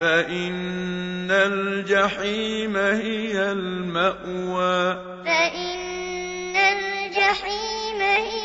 فَإِنَّ الْجَحِيمَ هِيَ الْمَأْوَىٰ فَإِنَّ الْجَحِيمَ هِيَ